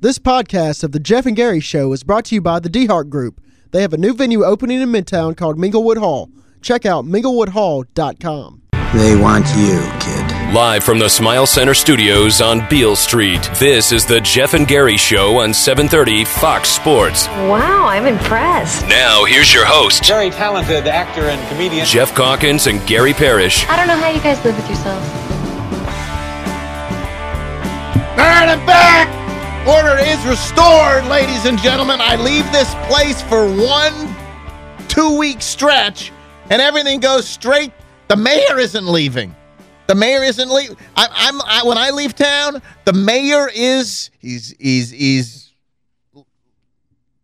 This podcast of The Geoff and Gary Show is brought to you by the DeHart Group. They have a new venue opening in Midtown called Minglewood Hall. Check out minglewoodhall.com. They want you, kid. Live from the Smile Center studios on Beale Street, this is the Geoff and Gary Show on 730 Fox Sports. Wow, I'm impressed. Now, here's your host. Very talented actor and comedian. Geoff Calkins and Gary Parrish. I don't know how you guys live with yourselves. And I'm back! Is restored, ladies and gentlemen. I leave this place for one two-week stretch, and everything goes straight. The mayor isn't leaving. The mayor isn't leaving. I'm I, when I leave town. The mayor is he's he's he's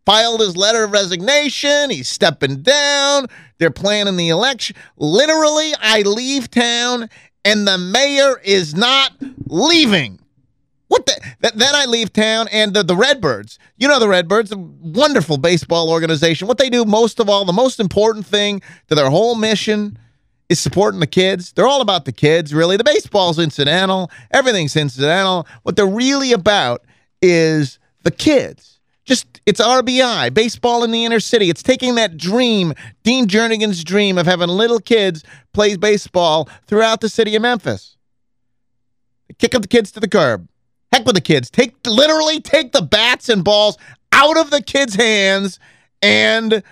filed his letter of resignation. He's stepping down. They're planning the election. Literally, I leave town, and the mayor is not leaving. What the? Th- then I leave town and the, the Redbirds. You know the Redbirds, a wonderful baseball organization. What they do most of all, the most important thing to their whole mission is supporting the kids. They're all about the kids, really. The baseball's incidental. Everything's incidental. What they're really about is the kids. Just, it's RBI, baseball in the inner city. It's taking that dream, Dean Jernigan's dream of having little kids play baseball throughout the city of Memphis. Kick up the kids to the curb. Heck with the kids. Take literally take the bats and balls out of the kids' hands and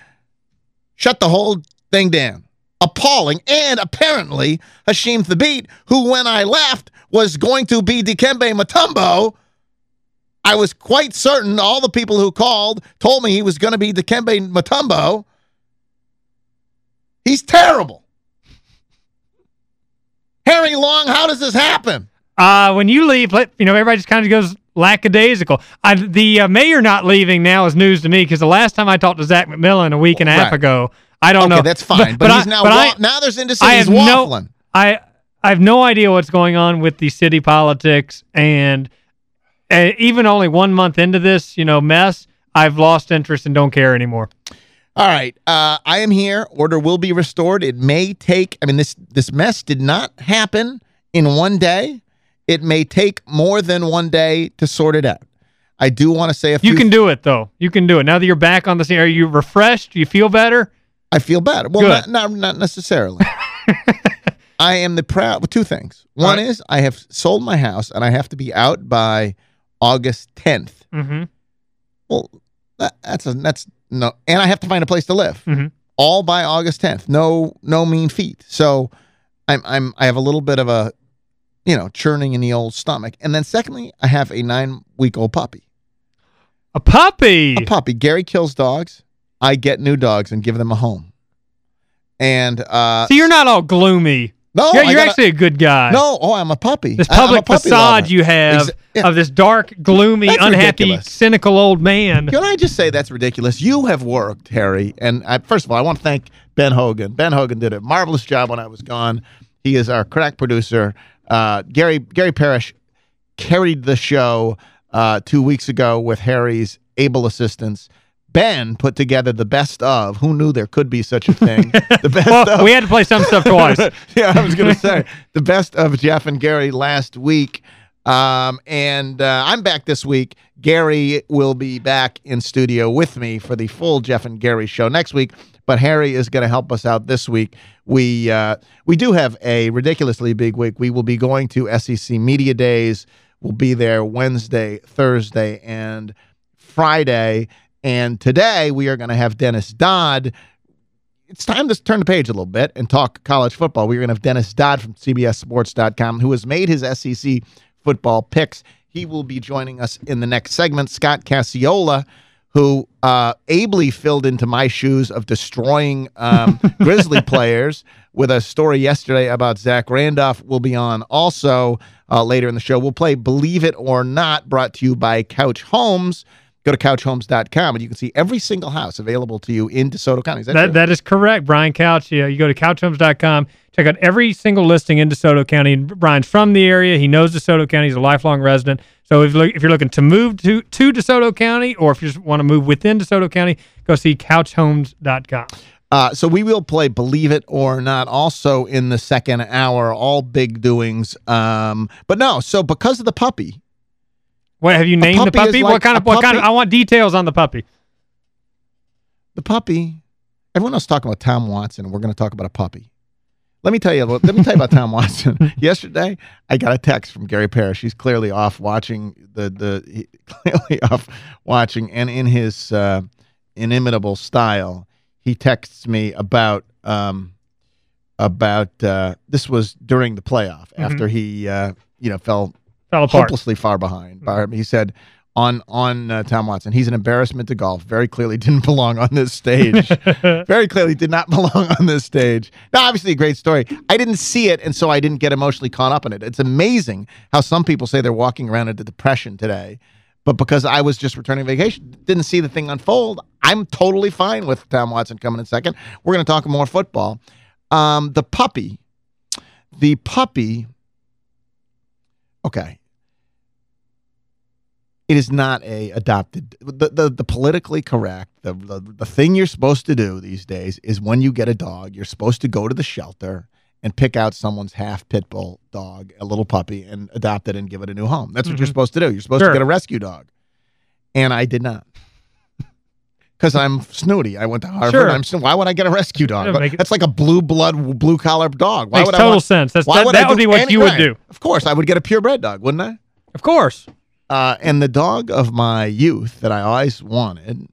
shut the whole thing down. Appalling. And apparently, Hasheem Thabeet, who when I left was going to be Dikembe Mutombo, I was quite certain all the people who called told me he was going to be Dikembe Mutombo. He's terrible. Harry Long, how does this happen? Uh, when you leave, let, you know, everybody just kind of goes lackadaisical. I, the uh, mayor not leaving now is news to me because the last time I talked to Zack McMillin a week and a half Right. ago, I don't okay, know. that's fine. But, he's I- now but I- now there's into I he's have no- I I have no idea what's going on with the city politics and uh, even only one month into this, you know, mess, I've lost interest and don't care anymore. All right, uh, I am here. Order will be restored. It may take. I mean, this this mess did not happen in one day. It may take more than one day to sort it out. I do want to say a few. You can do it though. You can do it. Now that you're back on the scene, are you refreshed? Do you feel better? I feel better. Well, not, not not necessarily. I am the proud. Two things. One Right. is I have sold my house and I have to be out by August 10th. Mm-hmm. Well, that, that's a that's no, and I have to find a place to live. Mhm. All by August 10th. No, no mean feat. So, I'm I'm I have a little bit of a, you know, churning in the old stomach. And then secondly, I have a nine week old puppy. A puppy. A puppy. Gary kills dogs. I get new dogs and give them a home. And uh, See, you're not all gloomy. no, you're you're gotta- actually a good guy. no. Oh, I'm a puppy. This I- public puppy facade lover. you have yeah. of this dark, gloomy, That's unhappy, ridiculous. cynical old man. Can I just say that's ridiculous? You have worked, Harry, and I, first of all, I want to thank Ben Hogan. Ben Hogan did a marvelous job when I was gone. He is our crack producer. Uh, Gary Gary Parrish carried the show uh, two weeks ago with Harry's able assistance. Ben put together the best of. Who knew there could be such a thing? The best Well, of. we had to play some stuff twice. yeah, I was going to say the best of Geoff and Gary last week. Um, and uh, I'm back this week. Gary will be back in studio with me for the full Geoff and Gary show next week. But Harry is going to help us out this week. We uh, we do have a ridiculously big week. We will be going to SEC Media Days. We'll be there Wednesday, Thursday, and Friday. And today we are going to have Dennis Dodd it's time to turn the page a little bit and talk college football. We're going to have Dennis Dodd from CBSSports.com, who has made his SEC football picks. He will be joining us in the next segment. Scott Cacciola, who uh, ably filled into my shoes of destroying um, Grizzly players with a story yesterday about Zach Randolph, will be on also uh, later in the show. We'll play Believe It or Not, brought to you by Couch Homes. Go to couchhomes.com and you can see every single house available to you in DeSoto County. Is that? That, that is correct, Brian Couch. Yeah, you go to couchhomes.com, check out every single listing in DeSoto County. And Brian's from the area. He knows DeSoto County. He's a lifelong resident. So if, if you're looking to move to, to DeSoto County or if you just want to move within DeSoto County, go see couchhomes.com. Uh, so we will play Believe It or Not also in the second hour, all big doings. Um, but no, so because of the puppy, What have you named the puppy is puppy? like what kind of what kind of I want details on the puppy. The puppy. Everyone else talking about Tom Watson, we're going to talk about a puppy. Let me tell you. Let me tell you about Tom Watson. Yesterday, I got a text from Gary Parrish. He's clearly off watching the the clearly off watching, and in his uh, inimitable style, he texts me about um about uh, this was during the playoff after he uh, you know fell Fell apart. hopelessly far behind. Bar- He said on on uh, Tom Watson, he's an embarrassment to golf. Very clearly didn't belong on this stage. Very clearly did not belong on this stage. Now, obviously, a great story. I didn't see it, and so I didn't get emotionally caught up in it. It's amazing how some people say they're walking around into depression today. But because I was just returning vacation, didn't see the thing unfold, I'm totally fine with Tom Watson coming in second. We're going to talk more football. Um, the puppy, the puppy, okay. It is not a adopted. The the, the politically correct, the, the the thing you're supposed to do these days is when you get a dog, you're supposed to go to the shelter and pick out someone's half pit bull dog, a little puppy, and adopt it and give it a new home. That's what you're mm-hmm. supposed to do. You're supposed Sure. to get a rescue dog, and I did not. Because I'm snooty. I went to Harvard. Sure. I'm why would I get a rescue dog? That's like a blue blood, blue collar dog. Why Makes would I total sense. That's why that, would that would be what you would do. Of course, I would get a purebred dog, wouldn't I? Of course. Uh, and the dog of my youth that I always wanted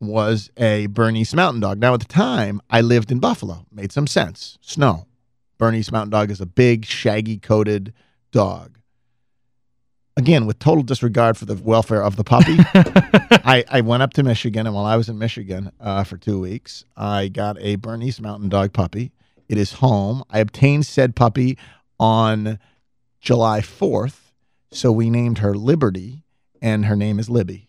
was a Bernese Mountain Dog. Now, at the time, I lived in Buffalo. Made some sense. Snow. Bernese Mountain Dog is a big, shaggy coated dog. Again, with total disregard for the welfare of the puppy, I, I went up to Michigan, and while I was in Michigan uh, for two weeks, I got a Bernese Mountain Dog puppy. It is home. I obtained said puppy on July 4th, so we named her Liberty, and her name is Libby.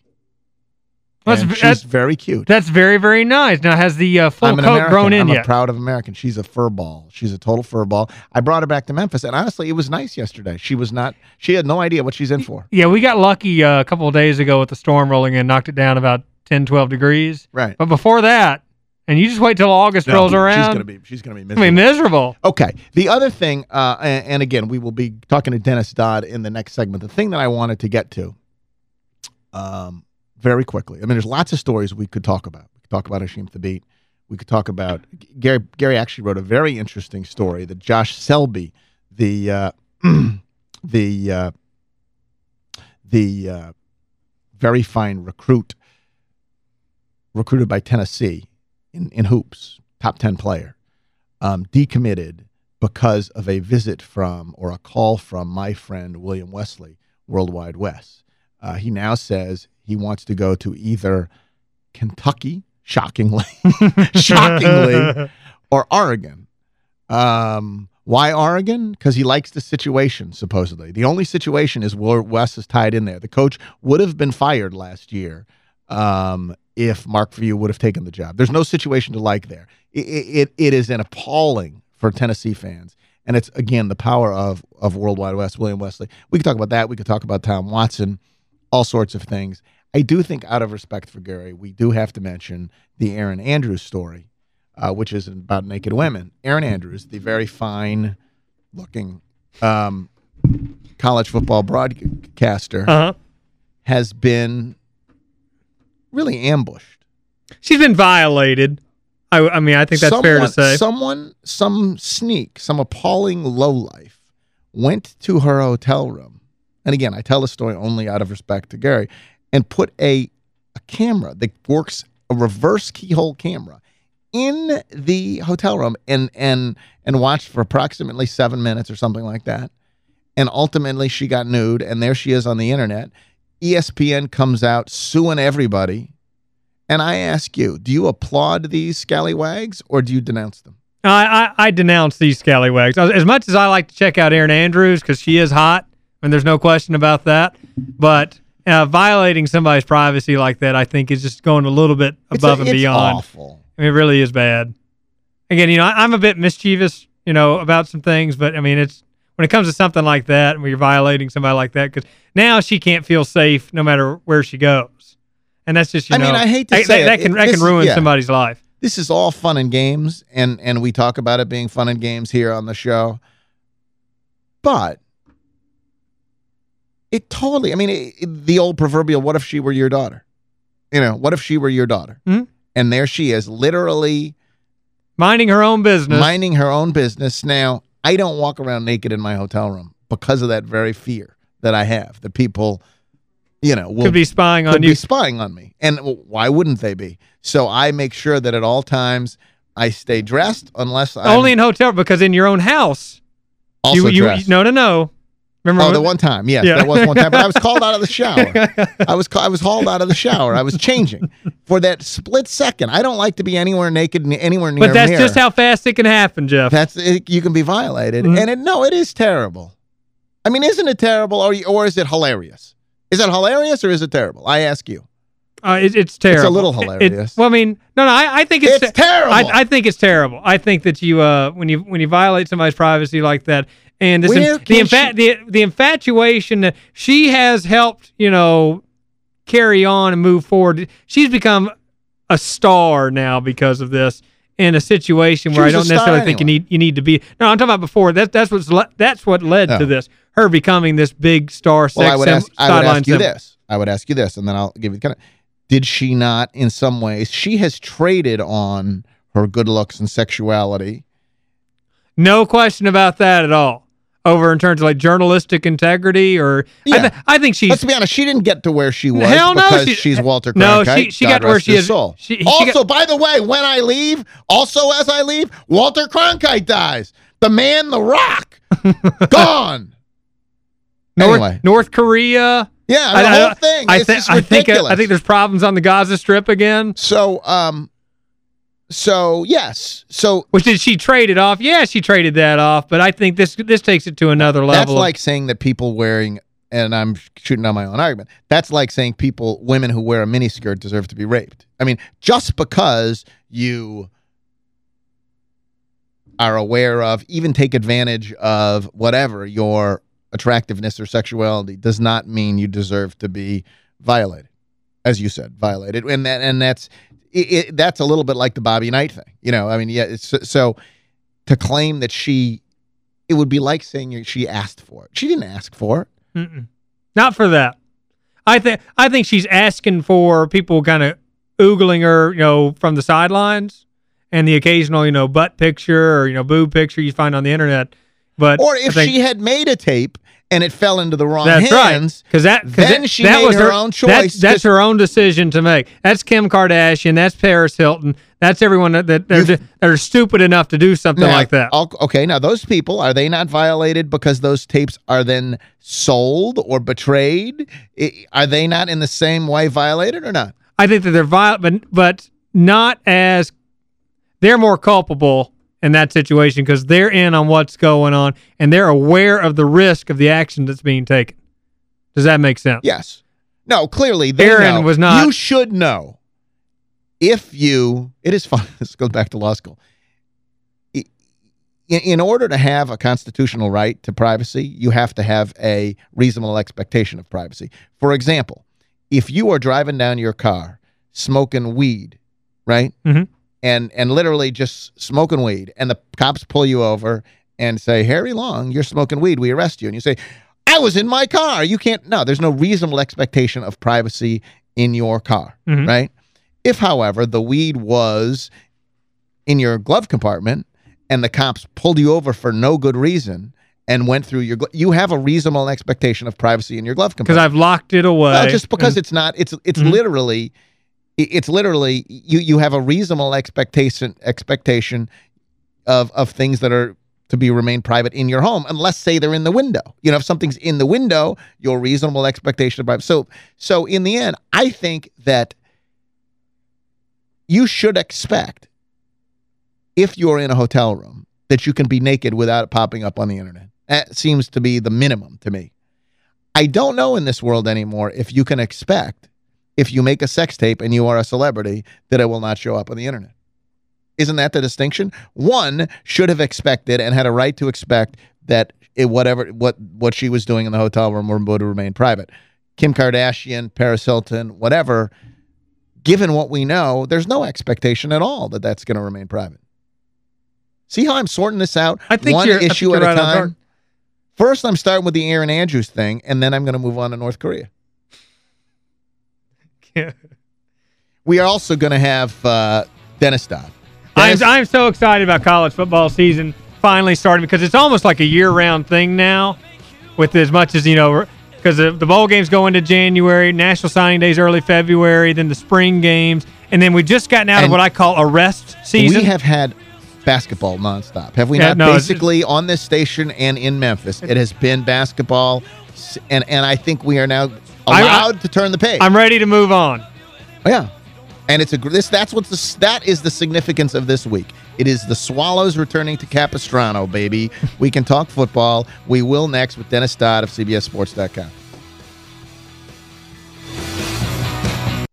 That's, she's that's, very cute. that's very, very nice. Now, has the uh, full I'm coat American. grown in I'm yet? a proud of American. She's a fur ball. She's a total fur ball. I brought her back to Memphis, and honestly, it was nice yesterday. She was not. She had no idea what she's in for. yeah, we got lucky uh, a couple of days ago with the storm rolling in, knocked it down about 10, 12 degrees. Right. But before that, and you just wait till August rolls around. She's gonna be. She's gonna be I miserable. mean, miserable. Okay. The other thing, uh, and, and again, we will be talking to Dennis Dodd in the next segment. The thing that I wanted to get to, um, very quickly. I mean, there's lots of stories we could talk about. We could talk about Hasheem Thabeet. We could talk about Gary. Gary actually wrote a very interesting story that Josh Selby, the uh, the uh, the uh, very fine recruit, recruited by Tennessee in, in hoops, top ten player um, decommitted because of a visit from or a call from my friend William Wesley, Worldwide Wes. Uh, he now says he wants to go to either Kentucky, shockingly, shockingly, or Oregon. Um, why Oregon? Because he likes the situation, supposedly. The only situation is where Wes is tied in there. The coach would have been fired last year um, if Mark Few would have taken the job. There's no situation to like there. It, it, it is an appalling for Tennessee fans. And it's, again, the power of, of Worldwide Wes, William Wesley. We could talk about that. We could talk about Tom Watson, all sorts of things. I do think, out of respect for Gary, we do have to mention the Erin Andrews story, uh, which is about naked women. Erin Andrews, the very fine looking um, college football broadcaster, Uh-huh. has been really ambushed. She's been violated. I, I mean, I think that's fair to Someone- say. Someone, some sneak, some appalling lowlife went to her hotel room. And again, I tell the story only out of respect to Gary, and put a, a camera that works, a reverse keyhole camera, in the hotel room and and and watched for approximately seven minutes or something like that. And ultimately she got nude, and there she is on the internet. ESPN comes out suing everybody. And I ask you, do you applaud these scallywags or do you denounce them? I, I, I denounce these scallywags. As as much as I like to check out Erin Andrews because she is hot, and there's no question about that, but uh, violating somebody's privacy like that, I think, is just going a little bit above a- and it's beyond. awful. I mean, it really is bad. Again, you know, I, I'm a bit mischievous, you know, about some things, but I mean, it's when it comes to something like that, when you're violating somebody like that, because now she can't feel safe no matter where she goes, and that's just you I know, mean, I hate to that, say that, it. that can It- that can ruin yeah. somebody's life. This is all fun and games, and and we talk about it being fun and games here on the show. But It totally, I mean, it, it- the old proverbial, what if she were your daughter? You know, what if she were your daughter? Mhm. And there she is, literally Minding her own business. minding her own business. Now, I don't walk around naked in my hotel room because of that very fear that I have, that people, you know, will could be spying could on be you. spying on me. And why wouldn't they be? So I make sure that at all times I stay dressed unless I'm Only in hotel because in your own house. also you, you. No, no, no. Remember Oh, the one time. Yes, Yeah. that was one time. But I was called out of the shower. I was I was hauled out of the shower. I was changing for that split second. I don't like to be anywhere naked, n- anywhere near But that's just how fast it can happen, Geoff. That's it, you can be violated, Mhm. and it no, it is terrible. I mean, isn't it terrible, or or is it hilarious? Is it hilarious or is it terrible? I ask you. Uh, it, it's terrible. It's a little It- hilarious. well, I mean, no, no, I, I think it's, It's terrible. I, I think it's terrible. I think that you, uh, when you when you violate somebody's privacy like that, and this the, infa- the the infatuation that she has helped, you know, carry on and move forward. She's become a star now because of this. In a situation where I don't necessarily think you need you need to be. No, I'm talking about before. That that's what's that's what led Oh. to this. Her becoming this big star. Well, sex I would ask. I would ask you symbol. this. I would ask you this, and then I'll give you kind of. Did she not, in some ways, she has traded on her good looks and sexuality? No question about that at all. Over in terms of like journalistic integrity or I, th- I think she's Let's be honest. She didn't get to where she was Hell no, because she- she's Walter Cronkite. no, she- she got to where she is- Soul. she- also, got- by the way, when I leave, also as I leave, Walter Cronkite dies. The man, the Rock, gone. North, anyway. North Korea. Yeah, I- the I- whole thing. I, just I think ridiculous. I think there's problems on the Gaza Strip again. so. Um. So yes. So Which did she trade it off? Yeah, she traded that off, but I think this this takes it to another level. That's like saying that people wearing, and I'm shooting down my own argument. That's like saying people, women who wear a miniskirt deserve to be raped. I mean, just because you are aware of, even take advantage of whatever your attractiveness or sexuality does not mean you deserve to be violated, as you said, violated, and that and that's it, it, that's a little bit like the Bobby Knight thing. You know, I mean, yeah. It's, so to claim that she it would be like saying she asked for it. She didn't ask for it. Mm-mm. Not for that. I think I think she's asking for people kind of oogling her, you know, from the sidelines and the occasional, you know, butt picture or you know, boob picture you find on the internet. But Or if she had made a tape and it fell into the wrong That's hands, right. Because that, 'cause then that- she that made was her own choice. that- that's her own decision to make. That's Kim Kardashian. That's Paris Hilton. That's everyone that that, that are stupid enough to do something Now, like that. Okay, now those people, are they not violated because those tapes are then sold or betrayed? I- Are they not in the same way violated or not? I think that they're violent, but but not as they're more culpable in that situation because they're in on what's going on and they're aware of the risk of the action that's being taken. Does that make sense? Yes. No, clearly they Erin know. was not- You should know. If you, it is fun. This goes back to law school. In, order to have a constitutional right to privacy, you have to have a reasonable expectation of privacy. For example, if you are driving down your car smoking weed, right? Mhm. And and literally just smoking weed, and the cops pull you over and say, Harry Long, you're smoking weed. We arrest you. And you say, I was in my car. You can't. No, there's no reasonable expectation of privacy in your car, Mhm. right? If, however, the weed was in your glove compartment and the cops pulled you over for no good reason and went through your, you have a reasonable expectation of privacy in your glove compartment. Because. I've locked it away. Well, just because it's not, it's it's Mhm. literally, i- it's literally you you have a reasonable expectation expectation of of things that are to be remain private in your home, unless say they're in the window. You know, if something's in the window, your reasonable expectation of privacy. So so in the end, I think that you should expect if you're in a hotel room that you can be naked without it popping up on the internet. That seems to be the minimum to me. I don't know in this world anymore if you can expect if you make a sex tape and you are a celebrity that it will not show up on the internet. Isn't that the distinction? One should have expected and had a right to expect that it, whatever what what she was doing in the hotel room would remain private. Kim Kardashian, Paris Hilton, whatever. Given what we know, there's no expectation at all that that's going to remain private. See how I'm sorting this out? I think one think issue you're at a right time. First, I'm starting with the Erin Andrews thing, and then I'm going to move on to North Korea. We are also going to have uh, Dennis Dodd. I'm, I'm so excited about college football season finally starting because it's almost like a year-round thing now with as much as, you know, because the, the bowl games go into January, National Signing Days early February, then the spring games, and then we've just gotten out of what I call a rest season. We have had basketball nonstop. Have we Yeah, not? no, Basically, on this station and in Memphis, it has been basketball, and and I think we are now I- I- allowed to turn the page. I'm ready to move on. Oh, yeah, and it's a gr- this. That's what's the that is the significance of this week. It is the Swallows returning to Capistrano, baby. we can talk football. We will next with Dennis Dodd of CBSSports.com.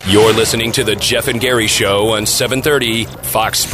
You're listening to the Geoff and Gary Show on 730 Fox Sports.